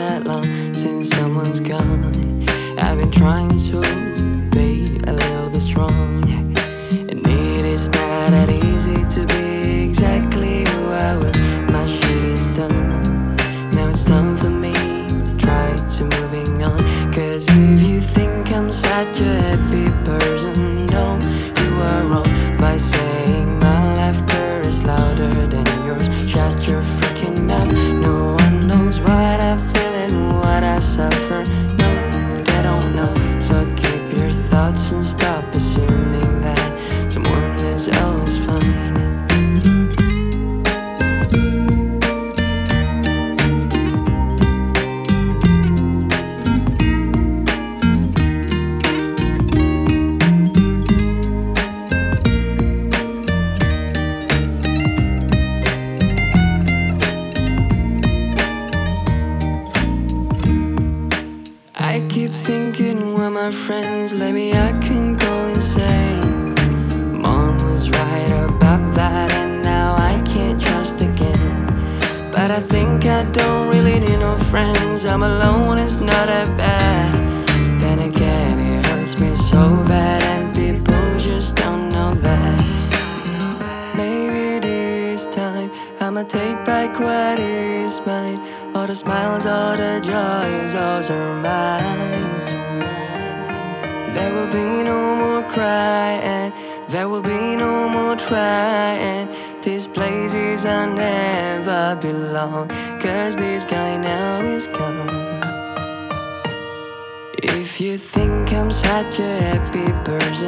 that long since someone's gone. I've been trying to be a little bit strong. And it is not that easy to be exactly who I was. My shit is done. Now it's time for me. To try to moving on. Cause if you think I'm such a thoughts and stop I keep thinking when my friends let me, I can go insane. Mom was right about that, and now I can't trust again. But I think I don't really need no friends. I'm alone, it's not that bad. I'ma take back what is mine. All the smiles, all the joys, all are mine. There will be no more crying. There will be no more trying. This place is I never belong. Cause this guy now is gone. If you think I'm such a happy person,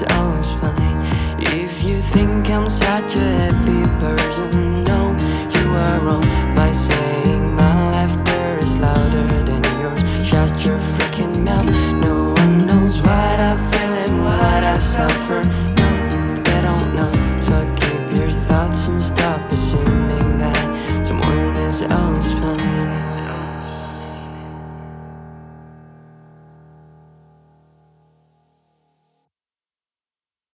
is always funny. If you think I'm such a happy person, no, you are wrong by saying my laughter is louder than yours. Shut your freaking mouth. No one knows what I feel and what I suffer.